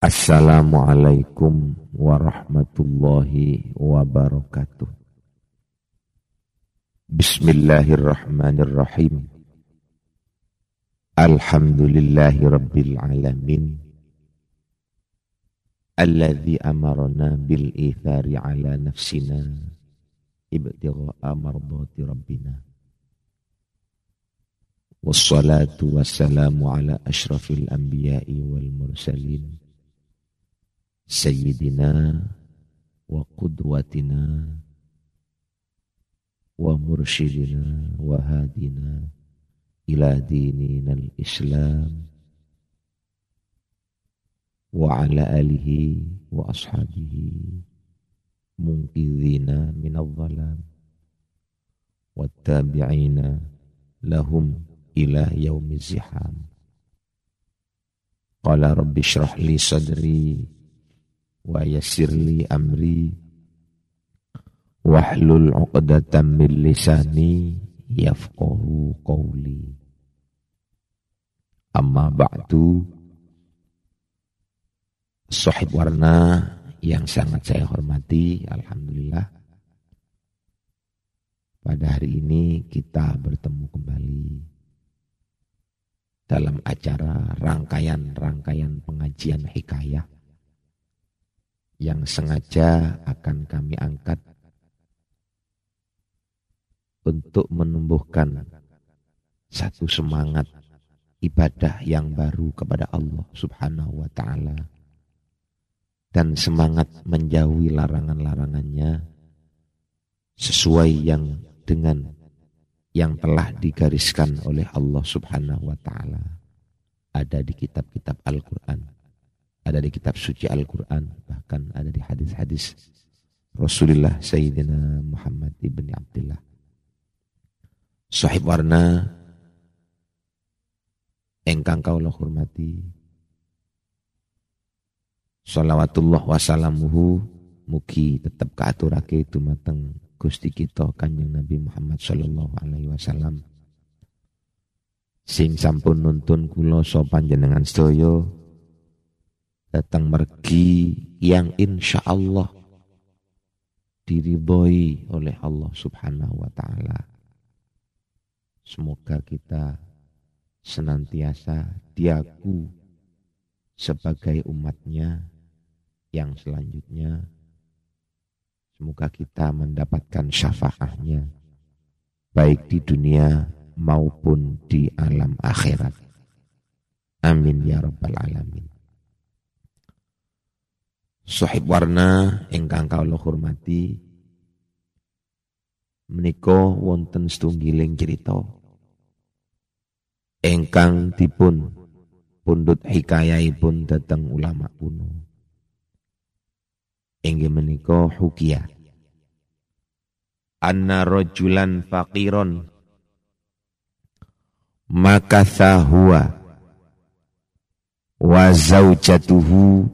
Assalamualaikum warahmatullahi wabarakatuh. Bismillahirrahmanirrahim. Alhamdulillahi rabbil alamin. Alladhi amarna bil ithari ala nafsina ibtigha'a mardati rabbina. Wassalatu wassalamu ala ashrafil anbiya'i wal mursalin. سيدنا وقدوتنا ومرشدنا وهادنا إلى ديننا الإسلام وعلى آله وأصحابه منقذين من الظلام والتابعين لهم إلى يوم الزحام. قال رب اشرح لي صدري wa yassirli amri. Wahlul 'uqdatam min lisani yafqahu qawli. Amma ba'du. Sahib warna yang sangat saya hormati alhamdulillah. Pada hari ini kita bertemu kembali dalam acara rangkaian-rangkaian pengajian hikayah yang sengaja akan kami angkat untuk menumbuhkan satu semangat ibadah yang baru kepada Allah Subhanahu wa taala dan semangat menjauhi larangan-larangannya sesuai yang dengan yang telah digariskan oleh Allah Subhanahu wa taala ada di kitab-kitab Al-Qur'an ada di kitab suci Al-Quran, bahkan ada di hadis-hadis Rasulullah Sayyidina Muhammad ibn Abdullah. Sahib warna engkang kaulah hormati. Salawatullah wasalamuhu mugi tetap kaaturake mateng Gusti kita Kanjeng Nabi Muhammad sallallahu alaihi wasallam. Sing sampun nuntun kula so panjenengan sedaya datang mergi yang insya Allah diridhoi oleh Allah subhanahu wa ta'ala. Semoga kita senantiasa diaku sebagai umatnya yang selanjutnya semoga kita mendapatkan syafaatnya baik di dunia maupun di alam akhirat. Amin ya rabbal alamin. Sahib warna ingkang kawula hormati menika wonten setunggiling cerita. Ingkang dipun pundut hikayaipun dhateng ulama kuno. Inggih menika hukia anna rajulan faqiron maka huwa wa zaujatuhu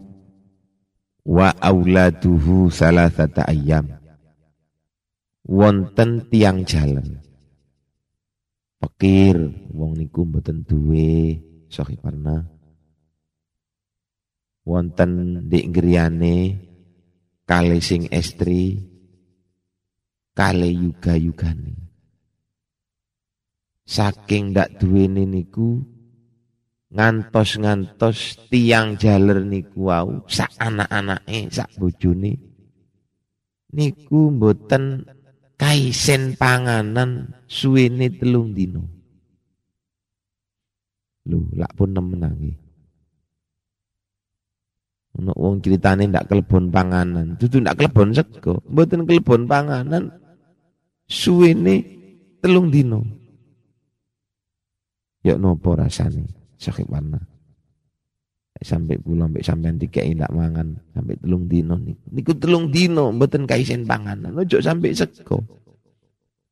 wa auladuhu salasata ayyam. Wonten tiang jalan. Pikir wong niku mboten duwe sahibarna wonten di griyane kali sing estri kali yuga-yugane. Saking ndak duwene niku ngantos-ngantos tiang jaler niku wau sak anak-anake sak bojone. Niku mboten kaisen panganan suwene telung dino lho lak pun nemen nggih ono wong critane ndak kelebon panganan. Dudu ndak kelebon sego mboten kelebon panganan suwene telung dino ya nopo rasane sakit warna. Sampai pulang sampai sampean tiga indak mangan sampai telung dino niku telung dino mboten kaisen panganan. Ojo sampai sego.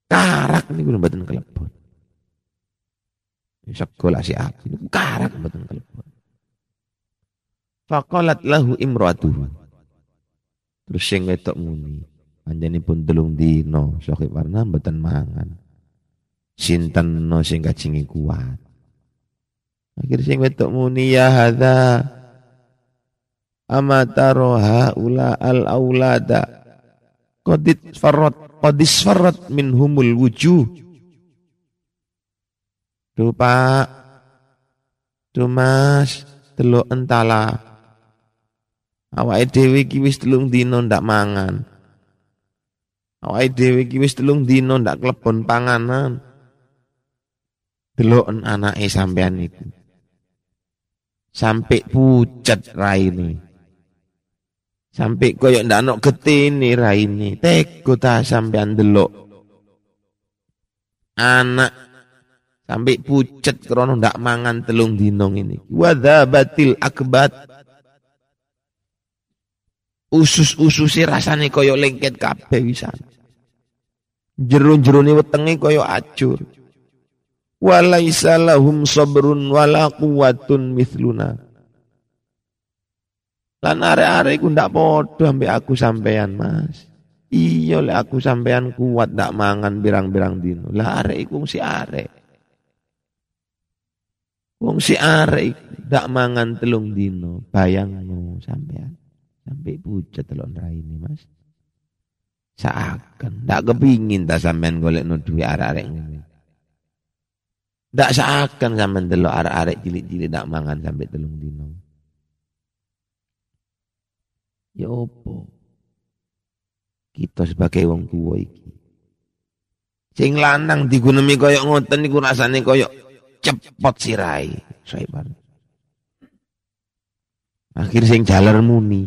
Karak niku mboten kelebon sego lah si api niku karak mboten kelebon faqalat lahu imratuhu terus sing wedok muni pun telung dino sakit warna mboten mangan. Sinten no sing kacingi kuat Akhir sing wedok muni ya hadza amataroha ula al aulada qadit farrat qadis farrat minhumul wujuh. Duh Pak. Duh Mas. Delok entala. Awake dhewe iki wis telung dina ndak mangan. Awake dhewe iki wis telung dina ndak klebon panganan. Delok anake sampean iku sampai pucat raine. Sampai koyo ndak ono getene raine. Teko ta sampean delok anak sampai pucat krono ndak mangan telung dinong ini wadzabatil akbat. Usus-ususi rasane koyo lengket kabeh wisan. Jerun-jerune wetenge koyo acur walaisa lahum sabrun wala quwwatun mithluna. Lan are-are iku ndak padha ambek aku sampean Mas. Iya lek aku sampean kuat ndak mangan birang-birang dino lah arek iku si arek. Wong si arek ndak mangan telung dino bayangno sampean sampai pucat telon raine Mas. Seakan ndak kepingin ta sampean golek no duwe arek-arek ngene Ndak seakan sampean delok arek-arek cilik-cilik ndak mangan sampai telung dino. Ya opo? Kita sebagai wong tua iki. Sing lanang digunemi koyok ngoten niku rasane koyok cepot sirai. Saiban. Akhir sing jalar muni.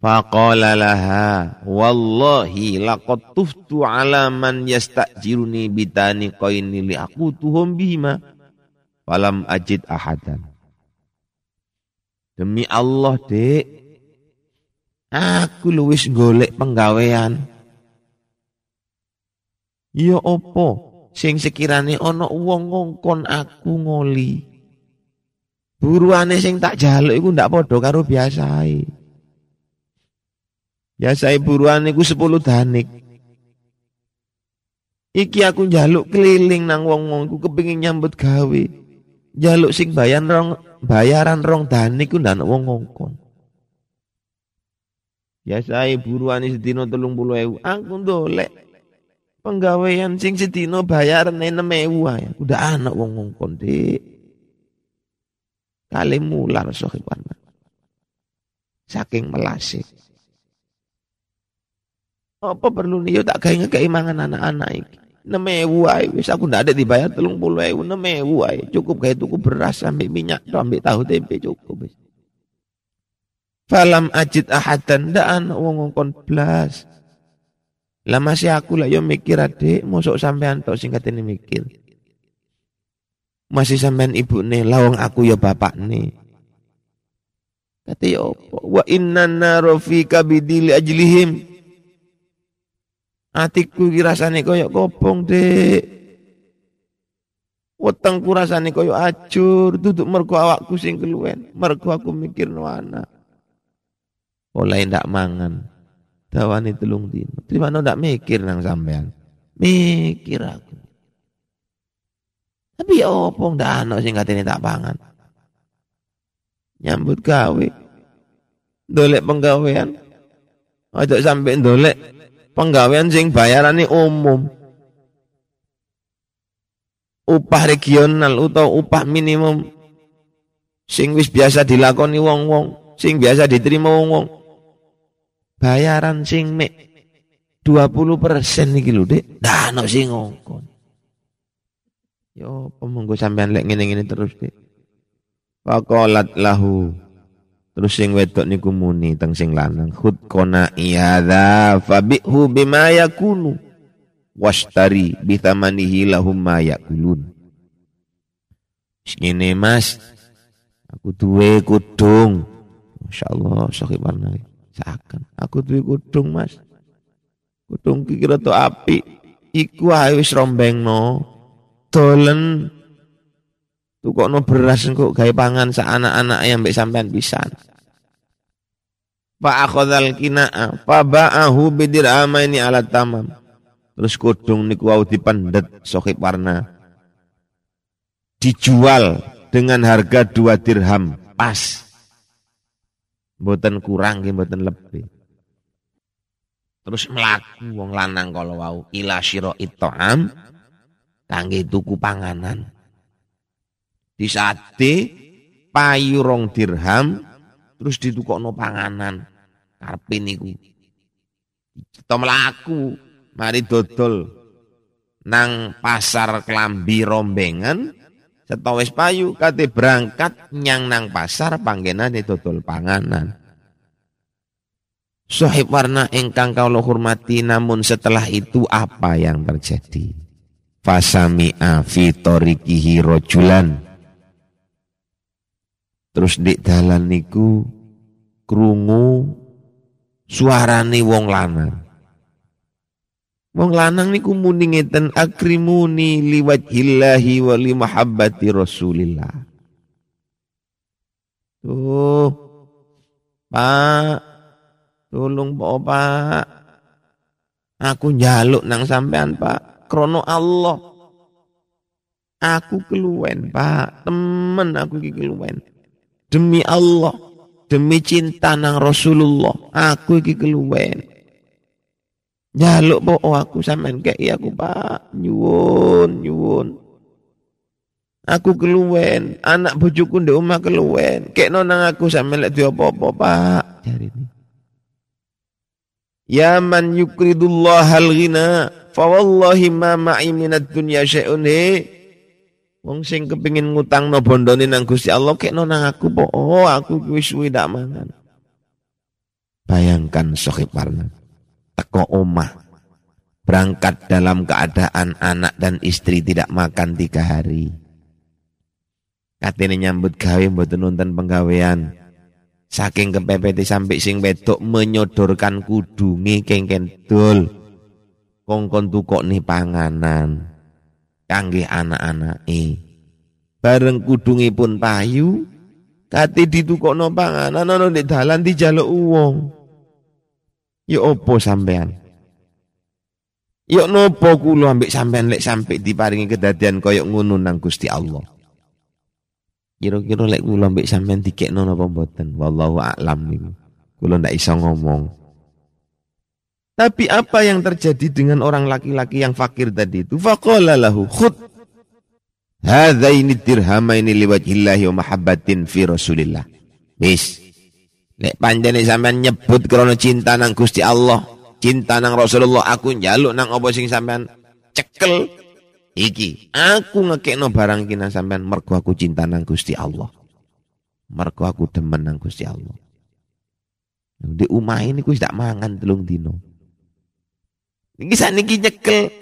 Faqala laha wallahi laqad tuftu ala man yastajiruni bitani qaini li aku tuhum bihima falam ajid ahadan. Demi Allah, Dek. Aku luwis golek penggawean. Ya opo sing sekirane ana wong ngongkon aku ngoli. Buruane sing tak jaluk iku ndak padha karo biasae. Ya saya buruan iku 10 danik. Iki aku njaluk keliling nang wong-wong iku kepengin nyambut gawe. Njaluk sing bayaran rong bayaran rong danik ku ndak wong ngongkon. Ya saya buruan sedina 30.000. Aku ndolek penggawean sing sedina bayaran 6.000 ae. Udah anak wong ngongkon, Dik. Kali mular sohiban. Saking melasik. Apa perlu nih yo tak gawe keimangan anak-anak iki. Nemewu wae wis aku ndak ada dibayar 30.000 nemewu wae. Cukup gawe tuku beras sampai minyak sampai tahu tempe cukup wis. Falam ajid ahadan daan wong ngongkon blas. Lah masih aku lah yo mikir adik, mosok sampean tok singkat ini mikir. Masih sampean ibu nih, lawang aku ya bapak nih. Kata apa? Wa inna narofika bidili ajlihim. Atiku iki rasane kaya kopong, Dik. Wetengku rasane kaya ajur, duduk mergo awakku sing keluwen, mergo aku mikir no anak. Oleh ndak mangan. Dawane telung dino. Terima ndak mikir nang sampean. Mikir aku. Tapi ya opong ndak ana sing katene tak pangan. Nyambut gawe. Dolek penggawean. Ojo sampai dolek penggawean sing bayarane umum. Upah regional utawa upah minimum sing wis biasa dilakoni wong-wong, sing biasa diterima wong-wong. Bayaran sing mek 20% iki lho, Dik. Ndak ono sing ngongkon. Yo pemunggo sampean lek ngene-ngene terus, Dik. Faqalat lahu Terus sing wedok niku muni teng sing lanang khud kona iyadha fabihu bima yakunu washtari bithamanihi lahum ma yakulun. Ngene Mas, aku duwe kudung. Masyaallah sakit warna. Saken. Aku duwe kudung Mas. Kudung kira to api. Iku ae wis rombengno. Dolen tukokno beras kok gawe pangan sak anak-anak yang mbek sampean pisan. Fa akhadhal kina'a fa ba'ahu bidir'amaini ala tamam. Terus kudung niku wau dipendet sohib warna. Dijual dengan harga dua dirham pas. Mboten kurang nggih mboten lebih. Terus melaku wong lanang kalau wau ila sira it'am kangge tuku panganan. Disate payu rong dirham terus ditukokno panganan. Karepe niku. Kita melaku mari dodol nang pasar kelambi rombengan setawis payu kate berangkat nyang nang pasar panggenane dodol panganan. Sohib warna engkang kau hormati namun setelah itu apa yang terjadi? Fasami'a fitorikihi rojulan. Terus di dalan niku krungu suarane wong lanang. Wong lanang niku muni ngeten akrimuni liwajhillahi wa li mahabbati Rasulillah. Tuh. Pak, Tolong Pak. Aku njaluk nang sampean Pak. Krono Allah. Aku keluwen Pak. Temen aku keluwen. Demi Allah. Demi cinta nang Rasulullah. Aku iki keluwen. Jaluk po aku sampean kei aku Pak. Nyuwun, nyuwun. Aku keluwen, anak bojoku ndek omah keluwen. Kek nang aku sampean lek diopo-opo Pak. Jari ini. Ya man yukridullah al ghina fa wallahi ma ma'i minad dunya syai'un Wong sing kepengin ngutangno bondone nang Gusti Allah kekno nang aku po. Oh, aku wis suwi dak mangan. Bayangkan Sohib Warna. Teko omah. Berangkat dalam keadaan anak dan istri tidak makan tiga hari. Katene nyambut gawe mboten nonton penggawean. Saking kepepete sampai sing wedok menyodorkan kudunge kengken dol. Kongkon tukok nih panganan. Kangge anak-anake. Bareng kudungi pun payu. Kati no panganan ana di dalan dijaluk uang. Ya opo sampean? Ya nopo kula ambek sampean lek sampai diparingi kedadian koyok ngono nang Gusti Allah. Kira-kira lek kula mbek sampean dikekno napa mboten? Wallahu a'lam niku. Kula ndak iso ngomong. Tapi apa yang terjadi dengan orang laki-laki yang fakir tadi itu? Faqala lahu khud Hadzaini dirhamaini liwajhillahi wa mahabbatin fi Rasulillah. Wis. Lek panjene sampean nyebut krana cinta nang Gusti Allah, cinta nang Rasulullah, aku njaluk nang apa sing sampean cekel Iki, aku ngekekno barang kina sampean mergo aku cinta nang Gusti Allah. Mergo aku demen nang Gusti Allah. Di umah ini ku tidak mangan telung dino. Niki niki nyekel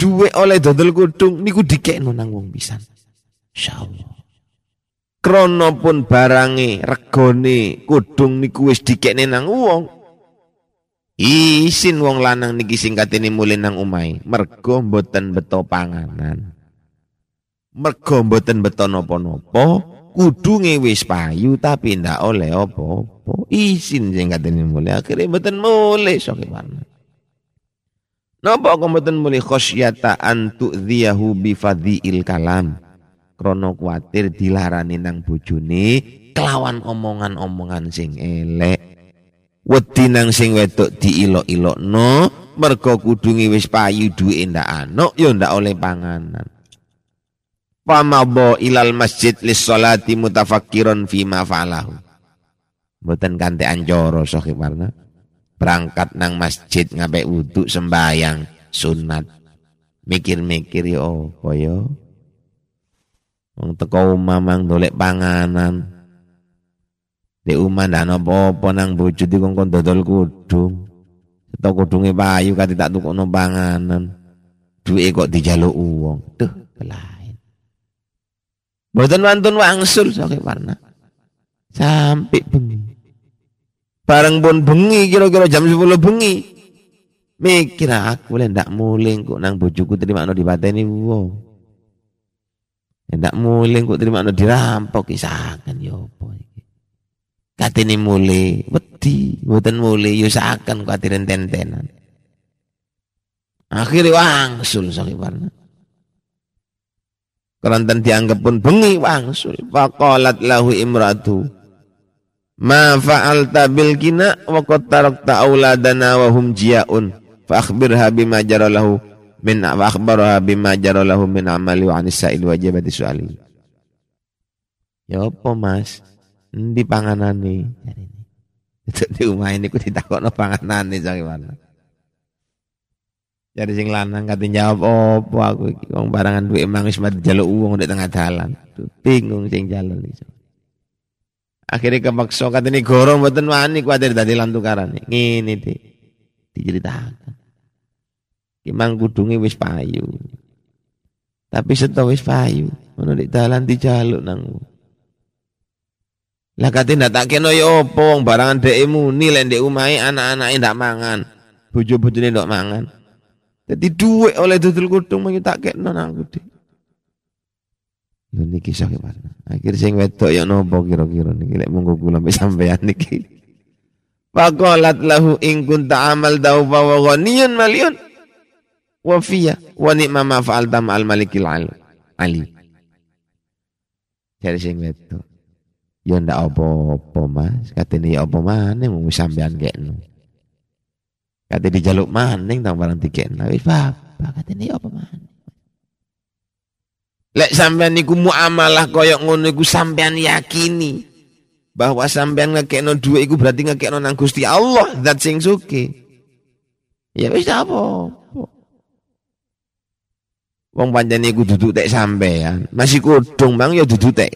duwe oleh dodol kudung niku dikekno nang wong pisan. Insyaallah. Krono pun barange regone kudung niku wis dikekne nang wong. Isin wong lanang niki sing katene mulih nang umai, mergo mboten beto panganan. Mergo mboten beto napa-napa, kudunge wis payu tapi ndak oleh apa-apa. Isin sing katene mulih akhire mboten mulih sok mana. Napa kok mboten mulih khosyata an tu'dhiyahu bi fadhiil kalam. Krono kuatir dilarani nang bojone kelawan omongan-omongan sing elek wedi nang sing wedok diilok-ilokno mergo kudungi wis payu duwe ndak anuk ya ndak oleh panganan Pamabo ilal masjid lis salati mutafakkiron fima fa'alahu. Mboten kanthi anjara sahih warna. Berangkat nang masjid ngape wudhu sembayang sunat. Mikir-mikir ya apa ya. Wong teko omah mang dolek panganan. Di umah ndak apa-apa nang bojo dikongkon dodol kudung. Atau kudunge payu kate tak tukokno panganan. Duwe kok dijaluk uang. Duh, kelain. Mboten wantun wangsul sakit warna. Sampai bengi. Bareng pun bengi kira-kira jam 10 bengi. Mikir aku boleh ndak muling kok nang bojoku terima no dipateni wong. Ndak muling kok terima no dirampok isakan ya apa Katini mule, wedi, mboten mule yusaken kuatiren tentenan. Akhirnya wangsul warna. Kerantan dianggap pun bengi wangsul. Faqalat lahu imratu. Ma fa'alta bil kina wa qad tarakta auladana wa hum jiaun fa akhbirha bima jara lahu min wa akhbarha bima jara lahu min amali wa anis sa'il wajibati su'ali. Ya apa Mas? Endi panganane? Di omah ini ku ditakokno panganane mana? Jadi sing lanang kate jawab opo aku iki wong barangan duwe emang wis mati wong di tengah dalan. Bingung sing jalan iki. Akhirnya kepaksa katene gorong mboten wani kuwatir dadi lantukaran. Ngene iki. Diceritakan. Imang kudunge wis payu. Tapi seto wis payu, ngono di dalan dijaluk nang. Lah kate ndak tak kena yo opo barangan dhek muni lek ndek omahe anak-anake ndak mangan. Bojo-bojone ndak mangan. Jadi duit oleh dudul kudung mau tak aku deh. Lho niki sakit mana? Akhir sing wedok ya nopo kira-kira niki lek monggo kula sampean niki. Faqalat lahu in kunta amal dau fa wa ghaniyun maliyun wa fiya wa ni'ma ma fa'alta ma'al malikil ali. Jadi sing wedok. Ya ndak apa-apa Mas, katene ya apa maneh mung sampean kekno. Kata dijaluk maning tang barang tiket. Wis apa kata ini apa maning. Lek sampean niku muamalah koyok ngono iku sampean yakini bahwa sampean ngekekno dhuwit iku berarti ngekekno nang Gusti Allah zat sing suki. Ya wis apa? Wong pancen iku duduk tek sampean, masih kudung bang ya duduk tek.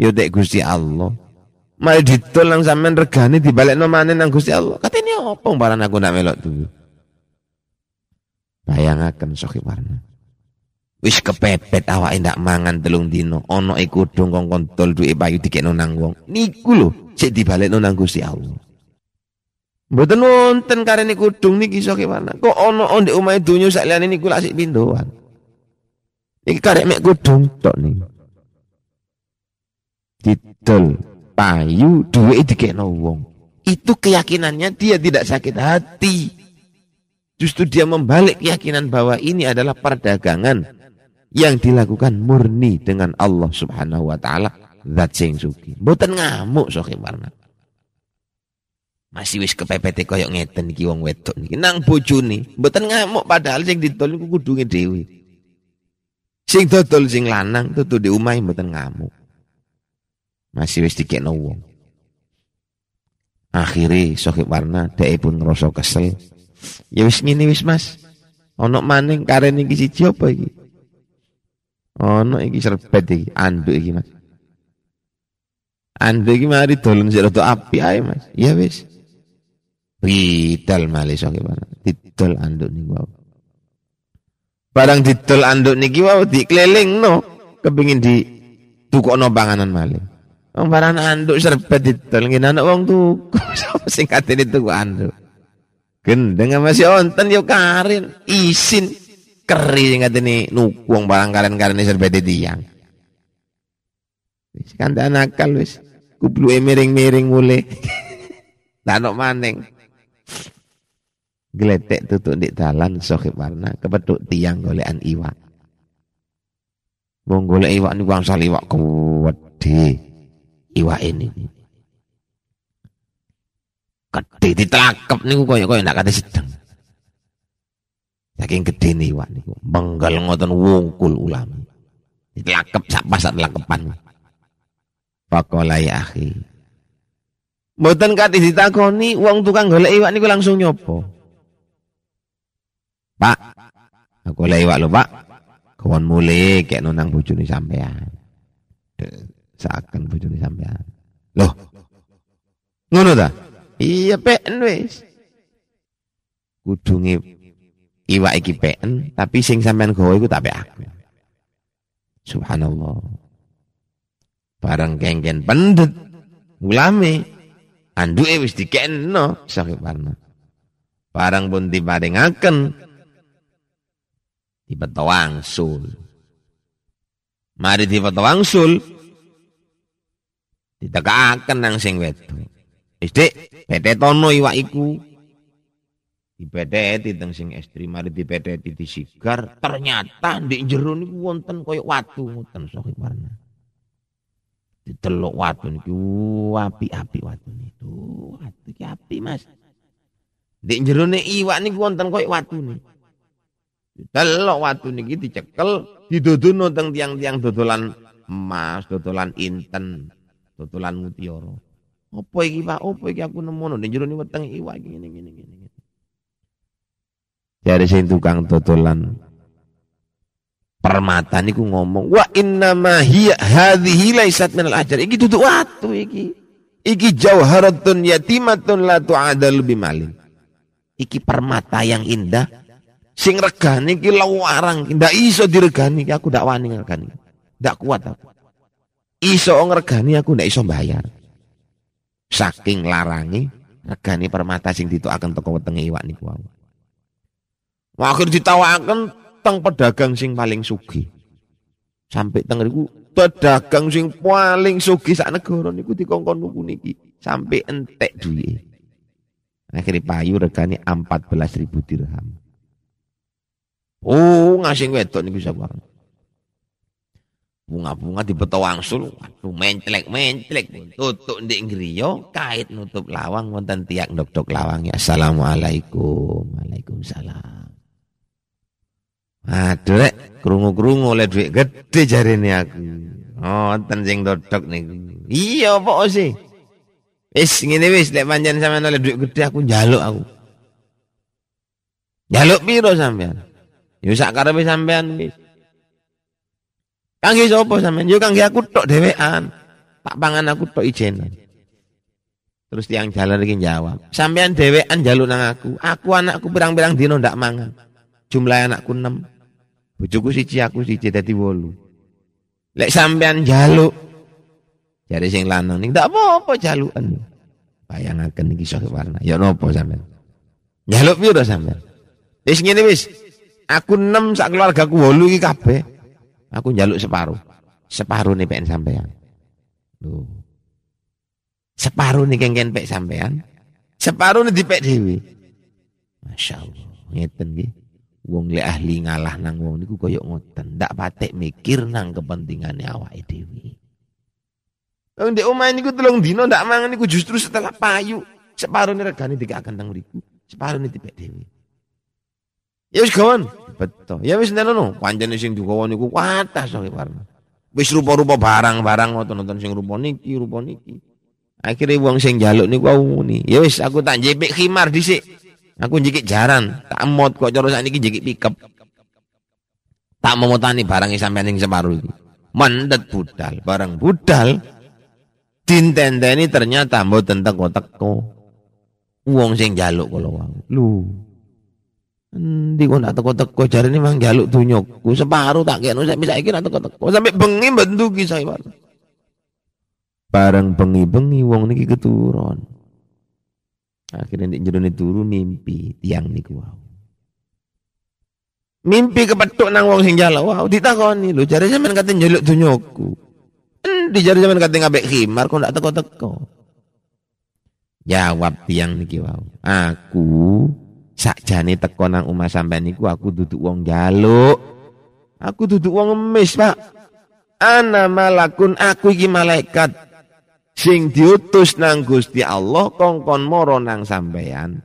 Ya tek Gusti Allah. Mari ditol nang sampean regane dibalekno maneh nang Gusti Allah. Katene opo barang aku nak melok tuh. Bayangaken sohi warna. Wis kepepet awak ndak mangan telung dino. Ono iku dong kong kontol duwe bayu dikekno nang wong. Niku lho sik dibalekno nang Gusti Allah. Mboten wonten karene kudung niki sohi warna. Kok ono ndek omahe donya sak liyane niku lak sik pindoan. Iki karek mek kudung tok nih. Didol payu duit dikekno wong. Itu keyakinannya dia tidak sakit hati. Justru dia membalik keyakinan bahwa ini adalah perdagangan yang dilakukan murni dengan Allah Subhanahu wa taala zat sing suci. Mboten ngamuk sok warna. Masih wis kepepet koyok ngeten iki wong wedok niki nang bojone, mboten ngamuk padahal sing ditol iku kudunge dhewe. Sing dodol sing lanang tutu di umah mboten ngamuk. Masih wis dikekno wong. Akhirnya Sohib Warna dhek pun ngerasa kesel. Ya wis ngene wis Mas. Ono maning karen iki siji apa iki? Ono iki serbet iki, anduk iki Mas. Anduk iki mari dolen sik rada api ae Mas. Ya wis. Bidal malih Sohib Warna. Didol anduk niku wae. Barang didol anduk niki wae no, kepengin di tukokno panganan malih. Wong barang anduk serbet didol ngene anak wong tuku. Sapa sing katene tuku anduk? Gendeng masih onten yo karin isin keri sing katene nuku wong barang karen-karen serbet tiyang. Wis kandha nakal wis. Kupluke miring-miring mulai. Danok maning. Gletek tutuk di dalan sohib warna kepethuk tiang golekan iwak. Wong golek iwak niku angsal iwak kuwedhe iwa ini. Gede ditelakep niku kaya-kaya ndak kate sedeng. Saking gede nih iwak niku. Benggal ngoten wungkul ulama. Ditelakep sak pasat lakepan. Pakola ya akhi. Mboten kate ditakoni wong tukang golek iwak niku langsung nyopo. Pak, aku golek iwak lho, Pak. Kawan mulai kayak nonang bojone sampean seakan bojone sampean. Loh. Ngono ta? Iya peken wis. Kudunge iwak iki tapi sing sampean gawa iku tak aku. Subhanallah. Barang kengken pendet. Ulame anduke wis dikekno sakit warna. Barang pun diparingaken dibeto wangsul. Mari dibeto wangsul, ditegakaken nang sing wedok. Wis Dik, betetono iwak iku. Dibeteti teng sing estri mari dibeteti disigar, ternyata ndek jero niku wonten koyo watu ngoten sok warna. Diteluk watu niki api-api watu niku. Watu api, Mas. Di jerone iwak niku wonten koyo watu nih. Delok watu niki dicekel, diduduno teng tiang-tiang dodolan emas, dodolan inten, dodolan mutiara. Apa iki Pak? Apa iki aku nemu ning jero weteng iwak ngene ngene ngene. Dari sing tukang dodolan. Permata niku ngomong wa inna ma hiya hadhihi laisat minal ajar iki duduk watu iki. Iki jauharatun yatimatun la tu'adalu bimalin. Iki permata yang indah. Sing regani iki lawarang. Ndak iso diregani aku ndak wani ngregani ndak kuat aku. Iso ngregani aku ndak iso bayar saking larangi regani permata sing ditokaken teko wetenge iwak niku wae akhir ditawakan teng pedagang sing paling sugi. Sampai teng niku pedagang sing paling sugi sak negara niku dikongkon nuku niki sampai entek duwe. Akhirnya payu regane 14 ribu dirham. Oh, ngasih wedok niku sabar. Bunga-bunga dibeto wangsul, waduh mencelek-mencelek, tutuk ndek ngriya, kait nutup lawang wonten tiak ndok-ndok lawang. Assalamualaikum. Waalaikumsalam. Aduh rek, krungu-krungu oleh duit gede jarine aku. Oh, sing dodok nih. Iya, apa sih? Wis ngene wis lek pancen sampean oleh duit gede aku njaluk aku. Njaluk piro sampean? Yo sak karepe sampean wis. Kangge sapa sampean? Yo kangge aku tok dhewean. Tak pangan aku tok ijenan. Terus tiang jalan lagi jawab, sampean dhewean njaluk nang aku. Aku anakku pirang-pirang dino ndak mangan. Jumlah anakku 6. Bojoku siji aku siji dadi wolu. Lek sampean jaluk jare sing lanang ning ndak apa-apa jalukan. Bayangaken iki sok warna. Ya napa sampean? Jaluk piro sampean? Wis ngene wis. Aku 6 sak keluargaku wolu iki kabeh. Aku njaluk separuh. Separuh nih pengen sampean. Loh. Separuh nih kengken pek sampean. Separuh nih dipek dewi. Masya Allah. Ngeten gitu. Wong le ahli ngalah nang wong niku koyok ngoten, ndak patek mikir nang kepentingane awake dhewe. Wong ndek omah niku telung dino ndak mangan niku justru setelah payu, separuh ini regane dikakaken nang mriku, separuh ini dipek dhewe. Ya wis kawan, betul. Ya wis nenono, pancene sing digawa niku watas kok warna. Wis rupa-rupa barang-barang ngoten-ngoten sing rupa niki, rupa niki. Akhirnya wong sing jaluk niku wau ni. Ya wis aku tak jepik khimar dhisik. Aku jikik jaran, tak emot kok cara sakniki jikik pikep. Tak memotani barang sampean ning separuh iki. Mendet budal, barang budal dintenteni ternyata mboten teko-teko. Wong sing jaluk kala wau. Lho. Endi kok nak teko-teko jarene mang jaluk dunyokku separuh tak kene sak saiki nak teko-teko sampai bengi bentuki saya. Barang bengi-bengi wong niki keturun. Akhirnya di jerone turu mimpi tiang niku wow. Mimpi kepethuk nang wong sing jala wow ditakoni lho jare sampean kate njaluk donyaku. Endi jare sampean kate ngabek khimar kok ndak teko-teko. Jawab tiang niki wow. Aku sakjane teko nang omah sampean niku aku duduk wong jaluk. Aku duduk wong emis, Pak. Ana malakun aku iki malaikat sing diutus nang Gusti Allah kongkon moro nang sampeyan.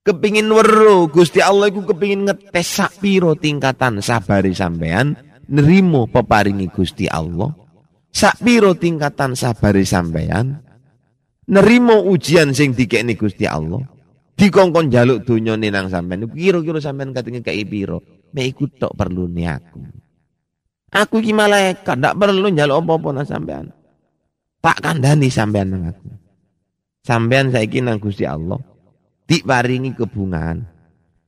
Kepingin weru Gusti Allah iku kepingin ngetes sak piro tingkatan sabari sampeyan nerimo peparingi Gusti Allah. Sak piro tingkatan sabari sampeyan nerimo ujian sing dikekne Gusti Allah. Dikongkon jaluk dunyane nang sampeyan. Kira-kira sampeyan katenge kei piro? Mek iku tok perlu aku. Aku iki malaikat ndak perlu njaluk apa-apa nang tak kandani sampean nang aku. Sampean saiki nang Gusti Allah diparingi kebungan.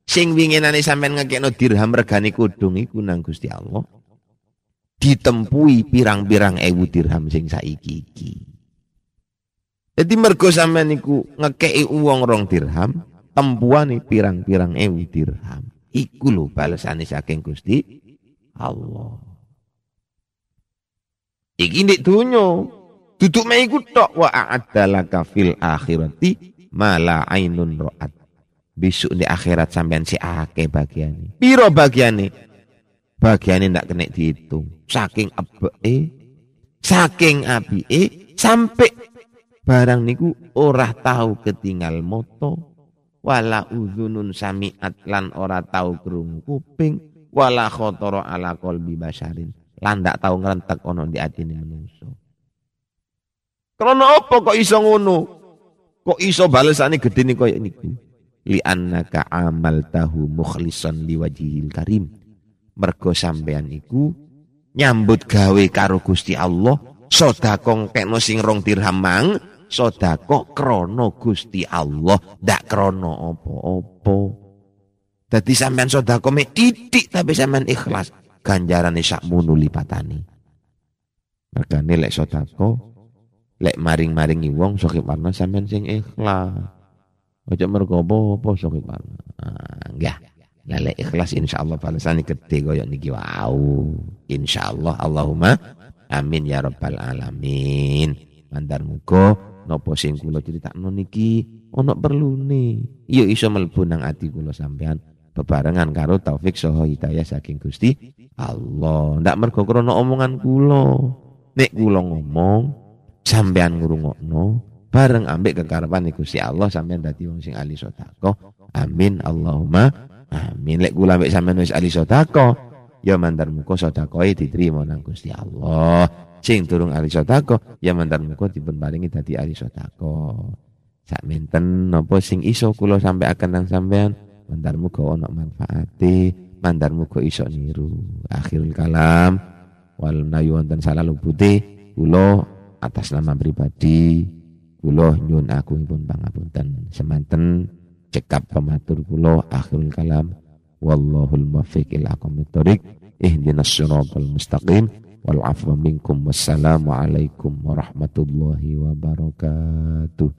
Sing winginane sampean ngekekno dirham regane kudung iku nang Gusti Allah. Ditempui pirang-pirang ewu dirham sing saiki iki. Jadi mergo sampean niku ngekeki uang rong dirham, tempuane pirang-pirang ewu dirham. Iku lho balesane saking Gusti Allah. Iki ndek dunyo Duduk meiku tok wa a'addalaka fil akhirati mala ainun ro'at. Besok di akhirat sampean si ake bagiane. Piro bagiane? Bagiane ndak kena dihitung. Saking ebeke saking apike sampai barang niku ora tahu ketinggal moto wala uzunun samiat lan ora tahu krungu kuping wala khotoro ala qalbi basarin lan ndak tahu ngrentek ono di atine menungso Karena apa kok iso ngono? Kok iso balesane gede nih koyo niku? Li annaka amal tahu mukhlisan liwajihil karim. Mergo sampean iku nyambut gawe karo Gusti Allah sedekah kekno sing rong dirham mang sedekah krana Gusti Allah ndak krana apa-apa dadi sampean sedekah mek titik tapi sampean ikhlas ganjarane sakmono lipatane mergane lek sedekah lek maring-maringi wong sokip warna sampean sing ikhlas aja mergo apa-apa sokip warna ah, enggak Lele ikhlas insyaallah balasane gede koyo niki wau. Insyaallah Allahumma amin ya rabbal alamin. Mandar muga napa sing kula critakno niki ana perlune. Ya iso mlebu nang ati kula sampean bebarengan karo taufik saha hidayah saking Gusti Allah. Ndak mergo krana omongan kula. Nek kula ngomong sampean ngrungokno bareng ambek kekarepan Gusti Allah sampean dadi wong sing ahli sedekah. Amin Allahumma Amin lek kula mek sampean wis ahli sedekah, ya mandar muga sedekahe diterima nang Gusti Allah. Sing durung ahli sedekah, ya mandar muga dipun paringi dadi ahli sedekah. Sak menten napa sing iso kula sampai akan nang sampean, mandar muga ana manfaate, mandar muga iso niru. Akhirul kalam wal nayu wonten salah lupute kula atas nama pribadi kula nyun aku pun pangapunten semanten cekap pematur kula akhirul kalam wallahul muwaffiq ila aqwamit thoriq ihdinas siratal mustaqim wal afwa minkum wassalamu alaikum warahmatullahi wabarakatuh